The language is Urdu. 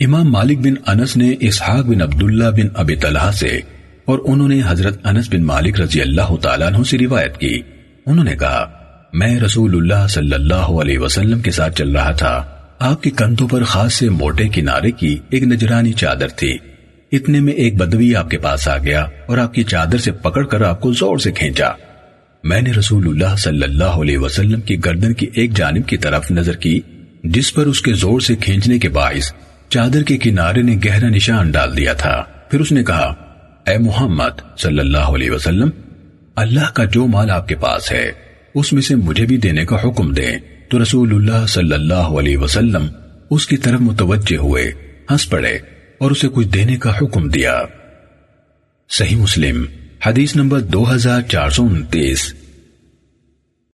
امام مالک بن انس نے اسحاق بن عبداللہ بن ابی طلحہ سے اور انہوں نے حضرت انس بن مالک رضی اللہ تعالیٰ عنہ سے روایت کی۔ انہوں نے کہا، میں رسول اللہ صلی اللہ علیہ وسلم کے ساتھ چل رہا تھا۔ آپ کی کندھوں پر خاص سے موٹے کنارے کی ایک نجرانی چادر تھی۔ اتنے میں ایک بدوی آپ کے پاس آ گیا اور آپ کی چادر سے پکڑ کر آپ کو زور سے کھینچا۔ میں نے رسول اللہ صلی اللہ علیہ وسلم کی گردن کی ایک جانب کی طرف نظر کی جس پر اس کے زور سے کھینچنے کے باعث چادر کے کنارے نے گہرا نشان ڈال دیا تھا۔ پھر اس نے کہا، اے محمد صلی اللہ علیہ وسلم، اللہ کا جو مال آپ کے پاس ہے، اس میں سے مجھے بھی دینے کا حکم دیں۔ تو رسول اللہ صلی اللہ علیہ وسلم اس کی